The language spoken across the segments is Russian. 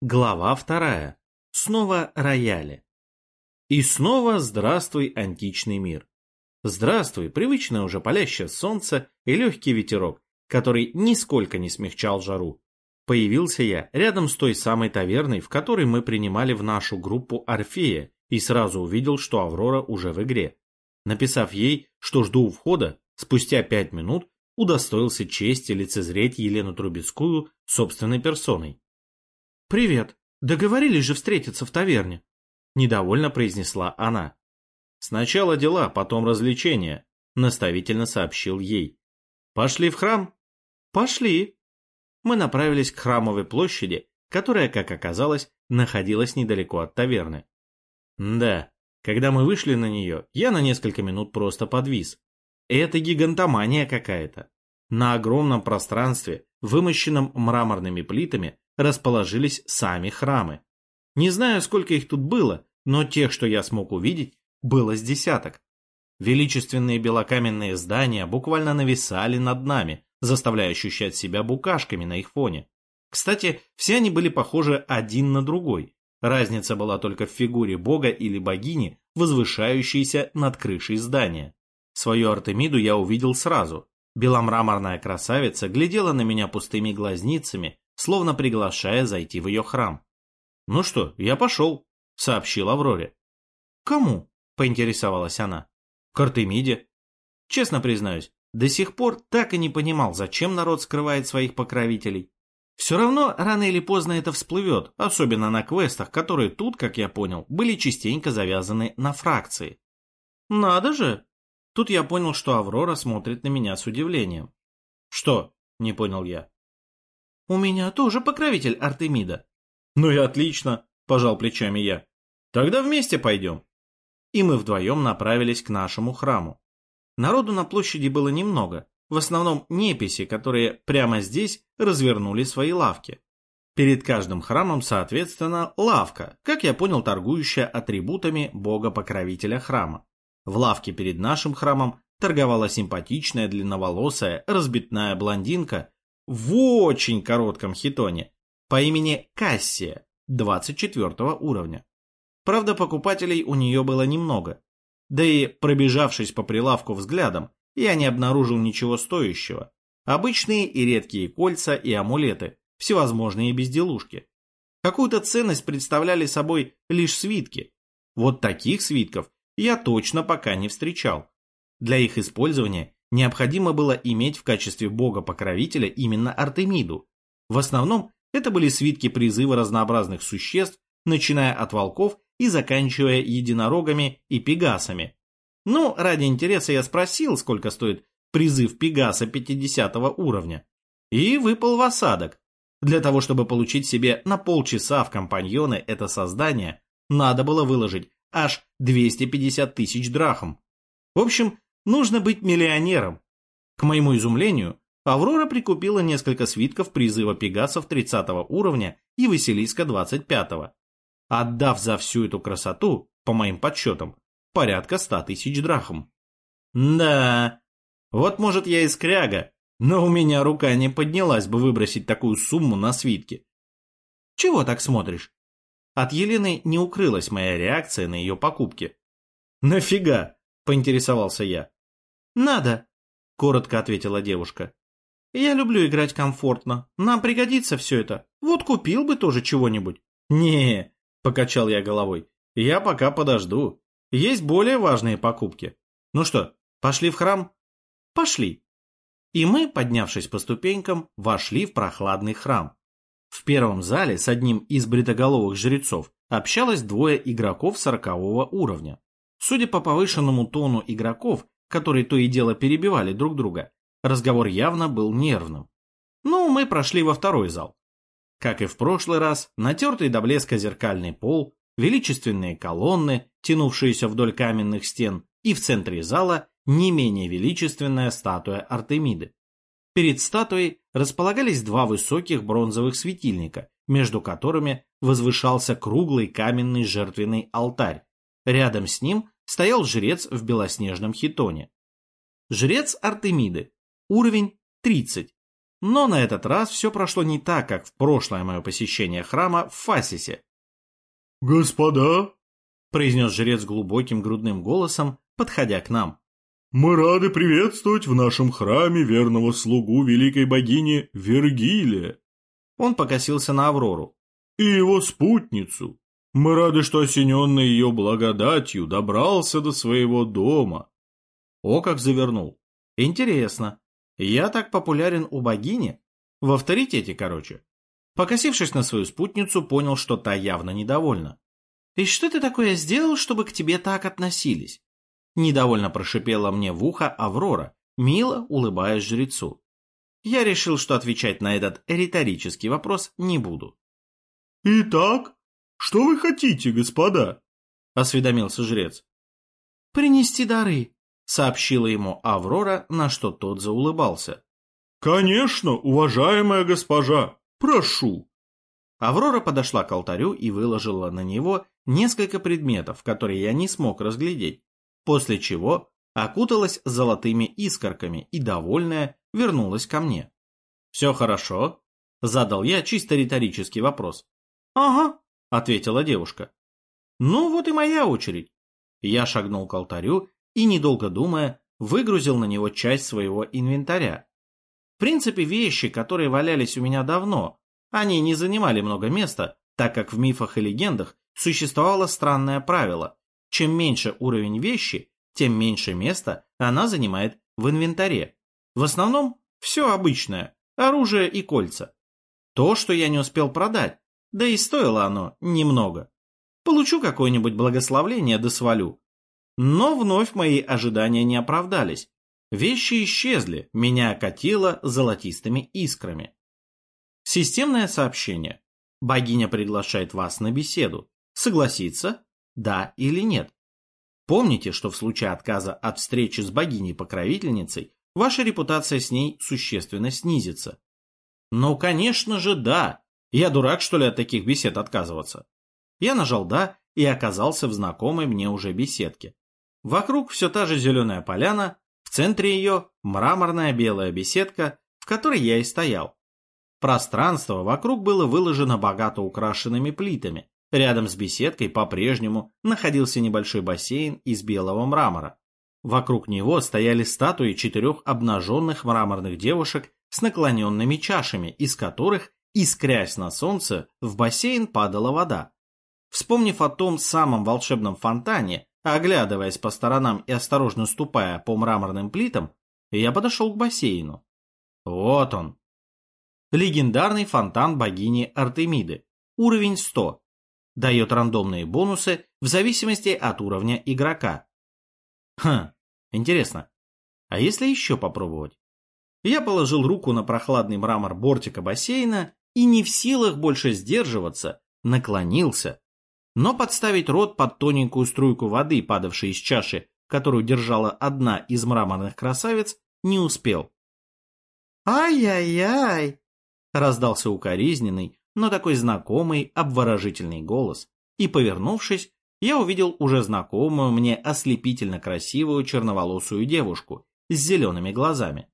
Глава вторая. Снова рояли. И снова здравствуй, античный мир. Здравствуй, привычное уже палящее солнце и легкий ветерок, который нисколько не смягчал жару. Появился я рядом с той самой таверной, в которой мы принимали в нашу группу Орфея, и сразу увидел, что Аврора уже в игре. Написав ей, что жду у входа, спустя пять минут удостоился чести лицезреть Елену Трубецкую собственной персоной. «Привет. Договорились же встретиться в таверне», — недовольно произнесла она. «Сначала дела, потом развлечения», — наставительно сообщил ей. «Пошли в храм?» «Пошли». Мы направились к храмовой площади, которая, как оказалось, находилась недалеко от таверны. Да, когда мы вышли на нее, я на несколько минут просто подвис. Это гигантомания какая-то. На огромном пространстве, вымощенном мраморными плитами, расположились сами храмы. Не знаю, сколько их тут было, но тех, что я смог увидеть, было с десяток. Величественные белокаменные здания буквально нависали над нами, заставляя ощущать себя букашками на их фоне. Кстати, все они были похожи один на другой. Разница была только в фигуре бога или богини, возвышающейся над крышей здания. Свою Артемиду я увидел сразу. Беломраморная красавица глядела на меня пустыми глазницами, словно приглашая зайти в ее храм. «Ну что, я пошел», — сообщил Авроре. «Кому?» — поинтересовалась она. «К Артемиде». Честно признаюсь, до сих пор так и не понимал, зачем народ скрывает своих покровителей. Все равно рано или поздно это всплывет, особенно на квестах, которые тут, как я понял, были частенько завязаны на фракции. «Надо же!» Тут я понял, что Аврора смотрит на меня с удивлением. «Что?» — не понял я. «У меня тоже покровитель Артемида». «Ну и отлично», — пожал плечами я. «Тогда вместе пойдем». И мы вдвоем направились к нашему храму. Народу на площади было немного, в основном неписи, которые прямо здесь развернули свои лавки. Перед каждым храмом, соответственно, лавка, как я понял, торгующая атрибутами бога-покровителя храма. В лавке перед нашим храмом торговала симпатичная длинноволосая разбитная блондинка в очень коротком хитоне по имени Кассия 24 уровня. Правда, покупателей у нее было немного. Да и пробежавшись по прилавку взглядом, я не обнаружил ничего стоящего. Обычные и редкие кольца и амулеты, всевозможные безделушки. Какую-то ценность представляли собой лишь свитки. Вот таких свитков я точно пока не встречал. Для их использования необходимо было иметь в качестве бога-покровителя именно Артемиду. В основном это были свитки призыва разнообразных существ, начиная от волков и заканчивая единорогами и пегасами. Ну, ради интереса я спросил, сколько стоит призыв пегаса 50 уровня, и выпал в осадок. Для того, чтобы получить себе на полчаса в компаньоны это создание, надо было выложить аж 250 тысяч драхм. В общем, Нужно быть миллионером. К моему изумлению, Аврора прикупила несколько свитков призыва пегасов 30 уровня и Василиска 25. Отдав за всю эту красоту, по моим подсчетам, порядка 100 тысяч драхм. Да, вот может я и скряга, но у меня рука не поднялась бы выбросить такую сумму на свитки. Чего так смотришь? От Елены не укрылась моя реакция на ее покупки. Нафига? Поинтересовался я. «Надо», — коротко ответила девушка. «Я люблю играть комфортно. Нам пригодится все это. Вот купил бы тоже чего-нибудь». «Не», — покачал я головой, — «я пока подожду. Есть более важные покупки. Ну что, пошли в храм?» «Пошли». И мы, поднявшись по ступенькам, вошли в прохладный храм. В первом зале с одним из бритоголовых жрецов общалось двое игроков сорокового уровня. Судя по повышенному тону игроков, которые то и дело перебивали друг друга, разговор явно был нервным. Ну, мы прошли во второй зал. Как и в прошлый раз, натертый до блеска зеркальный пол, величественные колонны, тянувшиеся вдоль каменных стен, и в центре зала не менее величественная статуя Артемиды. Перед статуей располагались два высоких бронзовых светильника, между которыми возвышался круглый каменный жертвенный алтарь. Рядом с ним стоял жрец в белоснежном хитоне. Жрец Артемиды. Уровень 30. Но на этот раз все прошло не так, как в прошлое мое посещение храма в Фасисе. «Господа!» — произнес жрец глубоким грудным голосом, подходя к нам. «Мы рады приветствовать в нашем храме верного слугу великой богини Вергилия». Он покосился на Аврору. «И его спутницу. Мы рады, что осененный ее благодатью добрался до своего дома». О, как завернул. Интересно. Я так популярен у богини? В авторитете, короче. Покосившись на свою спутницу, понял, что та явно недовольна. «И что ты такое сделал, чтобы к тебе так относились?» Недовольно прошипела мне в ухо Аврора, мило улыбаясь жрецу. Я решил, что отвечать на этот риторический вопрос не буду. «Итак, что вы хотите, господа?» — осведомился жрец. «Принести дары», — сообщила ему Аврора, на что тот заулыбался. «Конечно, уважаемая госпожа, прошу». Аврора подошла к алтарю и выложила на него несколько предметов, которые я не смог разглядеть после чего окуталась золотыми искорками и, довольная, вернулась ко мне. «Все хорошо?» – задал я чисто риторический вопрос. «Ага», – ответила девушка. «Ну вот и моя очередь». Я шагнул к алтарю и, недолго думая, выгрузил на него часть своего инвентаря. В принципе, вещи, которые валялись у меня давно, они не занимали много места, так как в мифах и легендах существовало странное правило чем меньше уровень вещи, тем меньше места она занимает в инвентаре. В основном все обычное, оружие и кольца. То, что я не успел продать, да и стоило оно немного. Получу какое-нибудь благословление да свалю. Но вновь мои ожидания не оправдались. Вещи исчезли, меня окатило золотистыми искрами. Системное сообщение. Богиня приглашает вас на беседу. Согласиться? да или нет. Помните, что в случае отказа от встречи с богиней-покровительницей ваша репутация с ней существенно снизится. Ну, конечно же, да. Я дурак, что ли, от таких бесед отказываться? Я нажал «да» и оказался в знакомой мне уже беседке. Вокруг все та же зеленая поляна, в центре ее мраморная белая беседка, в которой я и стоял. Пространство вокруг было выложено богато украшенными плитами, Рядом с беседкой по-прежнему находился небольшой бассейн из белого мрамора. Вокруг него стояли статуи четырех обнаженных мраморных девушек с наклоненными чашами, из которых, искрясь на солнце, в бассейн падала вода. Вспомнив о том самом волшебном фонтане, оглядываясь по сторонам и осторожно ступая по мраморным плитам, я подошел к бассейну. Вот он. Легендарный фонтан богини Артемиды. Уровень 100 дает рандомные бонусы в зависимости от уровня игрока. Хм, интересно. А если еще попробовать? Я положил руку на прохладный мрамор бортика бассейна и не в силах больше сдерживаться, наклонился. Но подставить рот под тоненькую струйку воды, падавшей из чаши, которую держала одна из мраморных красавиц, не успел. «Ай-яй-яй!» — раздался укоризненный, но такой знакомый, обворожительный голос, и, повернувшись, я увидел уже знакомую мне ослепительно красивую черноволосую девушку с зелеными глазами.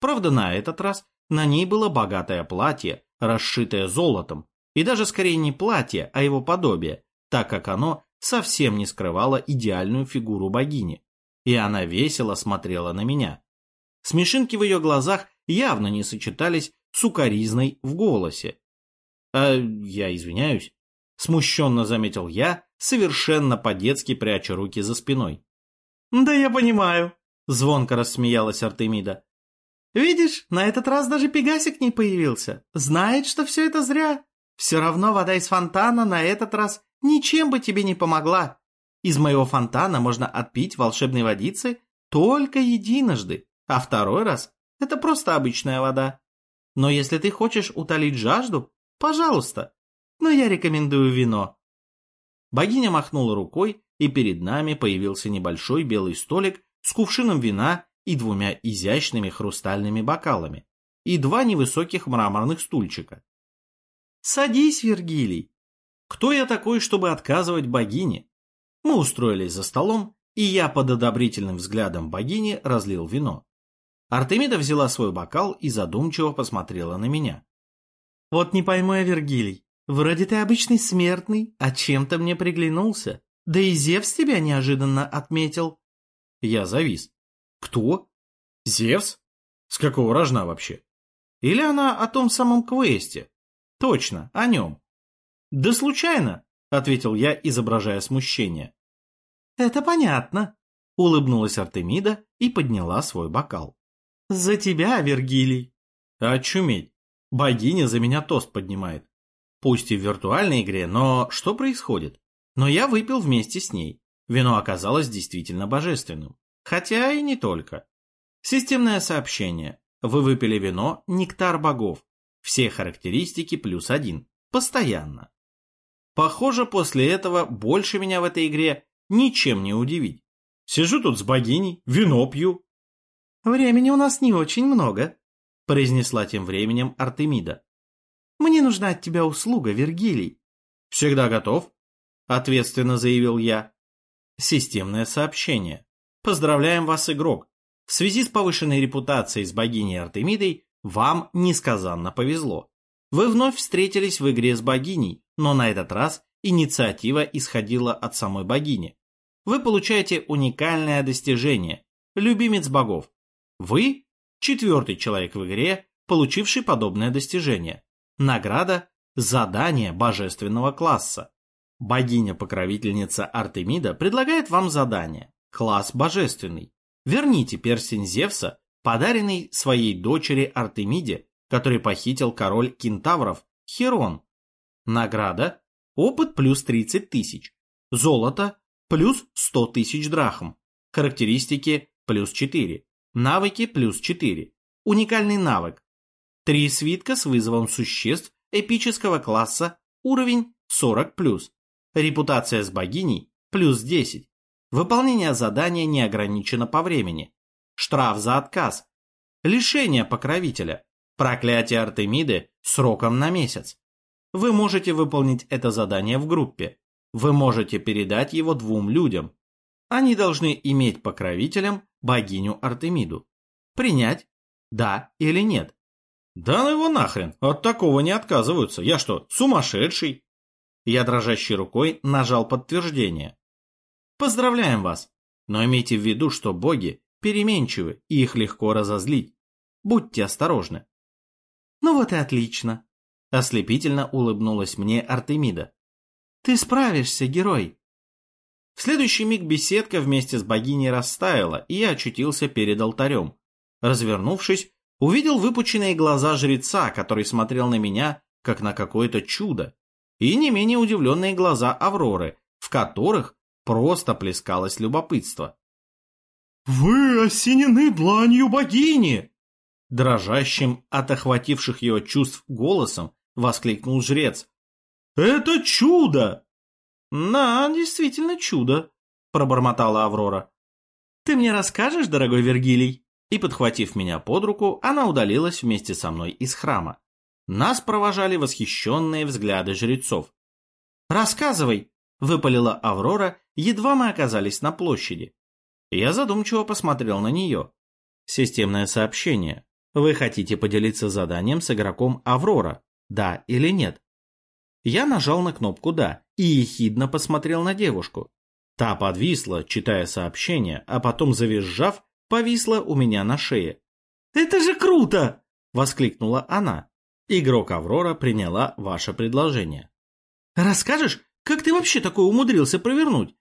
Правда, на этот раз на ней было богатое платье, расшитое золотом, и даже скорее не платье, а его подобие, так как оно совсем не скрывало идеальную фигуру богини, и она весело смотрела на меня. Смешинки в ее глазах явно не сочетались с укоризной в голосе, «А я извиняюсь», — смущенно заметил я, совершенно по-детски пряча руки за спиной. «Да я понимаю», — звонко рассмеялась Артемида. «Видишь, на этот раз даже Пегасик не появился. Знает, что все это зря. Все равно вода из фонтана на этот раз ничем бы тебе не помогла. Из моего фонтана можно отпить волшебной водицы только единожды, а второй раз — это просто обычная вода. Но если ты хочешь утолить жажду, Пожалуйста, но я рекомендую вино. Богиня махнула рукой, и перед нами появился небольшой белый столик с кувшином вина и двумя изящными хрустальными бокалами, и два невысоких мраморных стульчика. «Садись, Вергилий! Кто я такой, чтобы отказывать богине?» Мы устроились за столом, и я под одобрительным взглядом богини разлил вино. Артемида взяла свой бокал и задумчиво посмотрела на меня. «Вот не пойму я, Вергилий, вроде ты обычный смертный, а чем-то мне приглянулся. Да и Зевс тебя неожиданно отметил». Я завис. «Кто? Зевс? С какого рожна вообще? Или она о том самом квесте? Точно, о нем». «Да случайно», — ответил я, изображая смущение. «Это понятно», — улыбнулась Артемида и подняла свой бокал. «За тебя, Вергилий!» «Очуметь! Богиня за меня тост поднимает. Пусть и в виртуальной игре, но что происходит? Но я выпил вместе с ней. Вино оказалось действительно божественным. Хотя и не только. Системное сообщение. Вы выпили вино «Нектар богов». Все характеристики плюс один. Постоянно. Похоже, после этого больше меня в этой игре ничем не удивить. Сижу тут с богиней, вино пью, «Времени у нас не очень много», — произнесла тем временем Артемида. «Мне нужна от тебя услуга, Вергилий». «Всегда готов», — ответственно заявил я. Системное сообщение. Поздравляем вас, игрок. В связи с повышенной репутацией с богиней Артемидой вам несказанно повезло. Вы вновь встретились в игре с богиней, но на этот раз инициатива исходила от самой богини. Вы получаете уникальное достижение – любимец богов. Вы – четвертый человек в игре, получивший подобное достижение. Награда – задание божественного класса. Богиня-покровительница Артемида предлагает вам задание. Класс божественный. Верните перстень Зевса, подаренный своей дочери Артемиде, который похитил король кентавров Херон. Награда – опыт плюс 30 тысяч. Золото – плюс 100 тысяч драхм. Характеристики – плюс 4. Навыки плюс 4. Уникальный навык. Три свитка с вызовом существ эпического класса, уровень 40+. Репутация с богиней плюс 10. Выполнение задания не ограничено по времени. Штраф за отказ. Лишение покровителя. Проклятие Артемиды сроком на месяц. Вы можете выполнить это задание в группе. Вы можете передать его двум людям. Они должны иметь покровителем богиню Артемиду. Принять? Да или нет? Да ну его нахрен, от такого не отказываются. Я что, сумасшедший? Я дрожащей рукой нажал подтверждение. Поздравляем вас, но имейте в виду, что боги переменчивы и их легко разозлить. Будьте осторожны. Ну вот и отлично. Ослепительно улыбнулась мне Артемида. Ты справишься, герой. В следующий миг беседка вместе с богиней растаяла, и я очутился перед алтарем. Развернувшись, увидел выпученные глаза жреца, который смотрел на меня, как на какое-то чудо, и не менее удивленные глаза Авроры, в которых просто плескалось любопытство. «Вы осенены дланью богини!» Дрожащим от охвативших ее чувств голосом воскликнул жрец. «Это чудо!» «Да, действительно чудо», — пробормотала Аврора. «Ты мне расскажешь, дорогой Вергилий?» И, подхватив меня под руку, она удалилась вместе со мной из храма. Нас провожали восхищенные взгляды жрецов. «Рассказывай!» — выпалила Аврора, едва мы оказались на площади. Я задумчиво посмотрел на нее. Системное сообщение. Вы хотите поделиться заданием с игроком Аврора? Да или нет? Я нажал на кнопку «Да» и ехидно посмотрел на девушку. Та подвисла, читая сообщение, а потом, завизжав, повисла у меня на шее. «Это же круто!» — воскликнула она. Игрок Аврора приняла ваше предложение. «Расскажешь, как ты вообще такое умудрился провернуть?»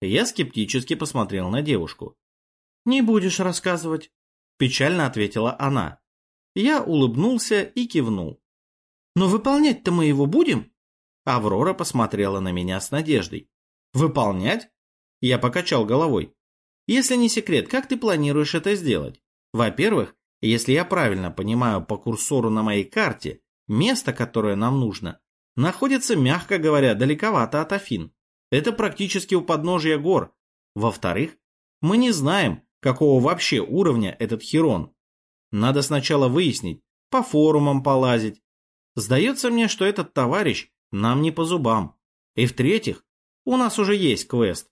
Я скептически посмотрел на девушку. «Не будешь рассказывать», — печально ответила она. Я улыбнулся и кивнул. Но выполнять-то мы его будем? Аврора посмотрела на меня с надеждой. Выполнять? Я покачал головой. Если не секрет, как ты планируешь это сделать? Во-первых, если я правильно понимаю по курсору на моей карте, место, которое нам нужно, находится, мягко говоря, далековато от Афин. Это практически у подножия гор. Во-вторых, мы не знаем, какого вообще уровня этот Херон. Надо сначала выяснить, по форумам полазить, Сдается мне, что этот товарищ нам не по зубам. И в-третьих, у нас уже есть квест.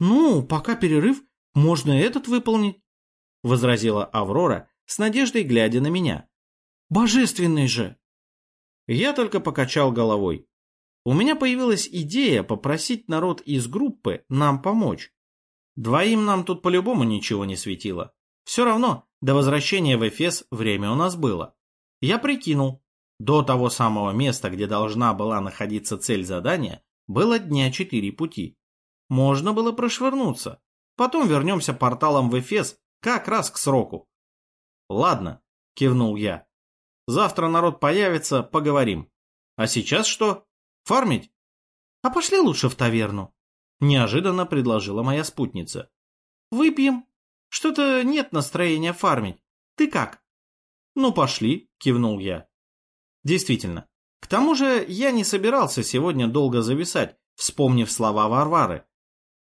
Ну, пока перерыв, можно этот выполнить. — возразила Аврора, с надеждой глядя на меня. «Божественный же!» Я только покачал головой. У меня появилась идея попросить народ из группы нам помочь. Двоим нам тут по-любому ничего не светило. Все равно, до возвращения в Эфес время у нас было. Я прикинул, до того самого места, где должна была находиться цель задания, было дня четыре пути. Можно было прошвырнуться. Потом вернемся порталом в Эфес как раз к сроку. Ладно, кивнул я. Завтра народ появится, поговорим. А сейчас что? Фармить? А пошли лучше в таверну. Неожиданно предложила моя спутница. Выпьем. Что-то нет настроения фармить. Ты как? Ну, пошли, кивнул я. Действительно. К тому же я не собирался сегодня долго зависать, вспомнив слова Варвары.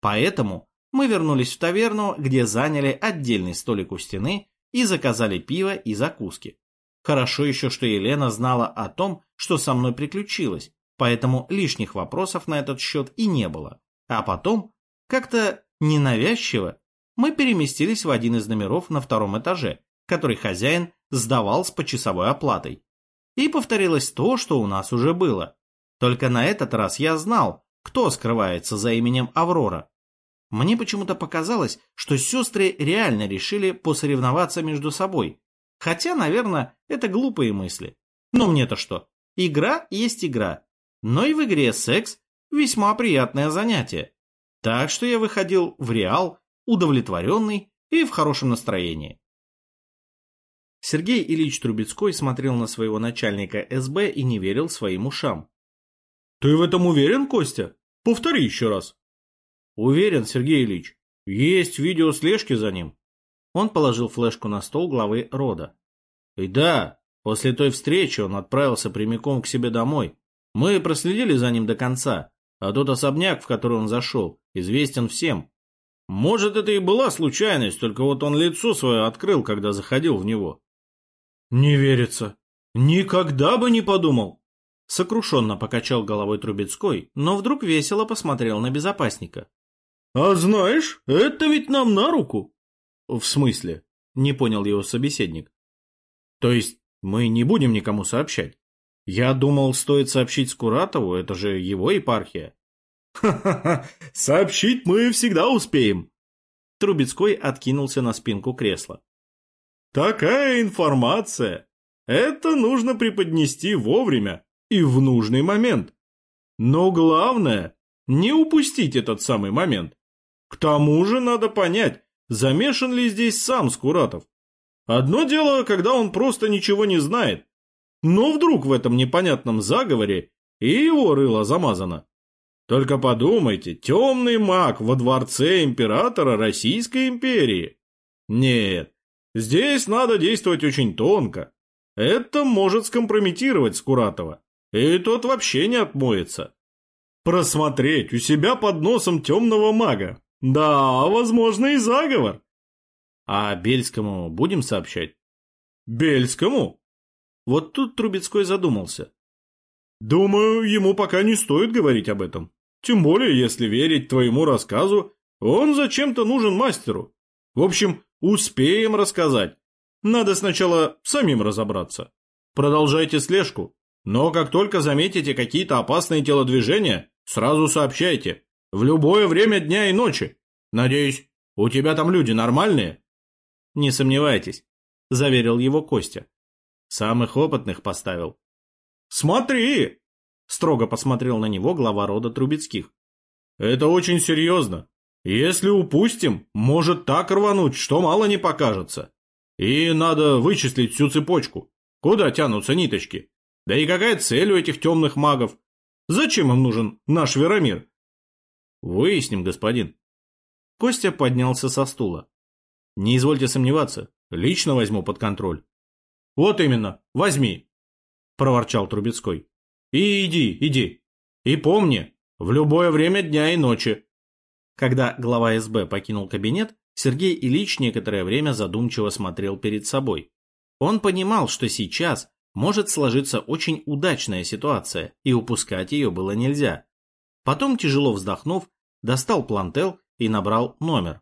Поэтому мы вернулись в таверну, где заняли отдельный столик у стены и заказали пиво и закуски. Хорошо еще, что Елена знала о том, что со мной приключилось, поэтому лишних вопросов на этот счет и не было. А потом, как-то ненавязчиво, мы переместились в один из номеров на втором этаже, который хозяин сдавал с почасовой оплатой. И повторилось то, что у нас уже было. Только на этот раз я знал, кто скрывается за именем Аврора. Мне почему-то показалось, что сестры реально решили посоревноваться между собой. Хотя, наверное, это глупые мысли. Но мне-то что? Игра есть игра. Но и в игре секс весьма приятное занятие. Так что я выходил в Реал удовлетворенный и в хорошем настроении. Сергей Ильич Трубецкой смотрел на своего начальника СБ и не верил своим ушам. «Ты в этом уверен, Костя? Повтори еще раз». «Уверен, Сергей Ильич. Есть видео слежки за ним». Он положил флешку на стол главы рода. «И да, после той встречи он отправился прямиком к себе домой. Мы проследили за ним до конца. А тот особняк, в который он зашел, известен всем. Может, это и была случайность, только вот он лицо свое открыл, когда заходил в него. Не верится. Никогда бы не подумал. Сокрушенно покачал головой Трубецкой, но вдруг весело посмотрел на безопасника. А знаешь, это ведь нам на руку. В смысле? Не понял его собеседник. То есть мы не будем никому сообщать? Я думал, стоит сообщить Скуратову, это же его епархия. Ха-ха-ха, сообщить мы всегда успеем. Трубецкой откинулся на спинку кресла. Такая информация. Это нужно преподнести вовремя и в нужный момент. Но главное, не упустить этот самый момент. К тому же надо понять, замешан ли здесь сам Скуратов. Одно дело, когда он просто ничего не знает, но вдруг в этом непонятном заговоре и его рыло замазано. Только подумайте, темный маг во дворце императора Российской империи. Нет, здесь надо действовать очень тонко. Это может скомпрометировать Скуратова, и тот вообще не отмоется. Просмотреть у себя под носом темного мага. Да, возможно и заговор. А Бельскому будем сообщать? Бельскому? Вот тут Трубецкой задумался. Думаю, ему пока не стоит говорить об этом. Тем более, если верить твоему рассказу, он зачем-то нужен мастеру. В общем, успеем рассказать. Надо сначала самим разобраться. Продолжайте слежку. Но как только заметите какие-то опасные телодвижения, сразу сообщайте. В любое время дня и ночи. Надеюсь, у тебя там люди нормальные? Не сомневайтесь, заверил его Костя. Самых опытных поставил. Смотри! Строго посмотрел на него глава рода Трубецких. Это очень серьезно. Если упустим, может так рвануть, что мало не покажется. И надо вычислить всю цепочку. Куда тянутся ниточки? Да и какая цель у этих темных магов? Зачем им нужен наш Веромир? Выясним, господин. Костя поднялся со стула. Не извольте сомневаться, лично возьму под контроль. Вот именно, возьми, проворчал Трубецкой. И иди, иди. И помни, в любое время дня и ночи. Когда глава СБ покинул кабинет, Сергей Ильич некоторое время задумчиво смотрел перед собой. Он понимал, что сейчас может сложиться очень удачная ситуация, и упускать ее было нельзя. Потом, тяжело вздохнув, достал плантел и набрал номер.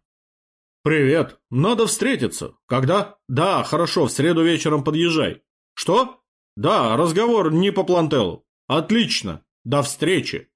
«Привет, надо встретиться. Когда?» «Да, хорошо, в среду вечером подъезжай». «Что?» «Да, разговор не по плантелу». «Отлично, до встречи».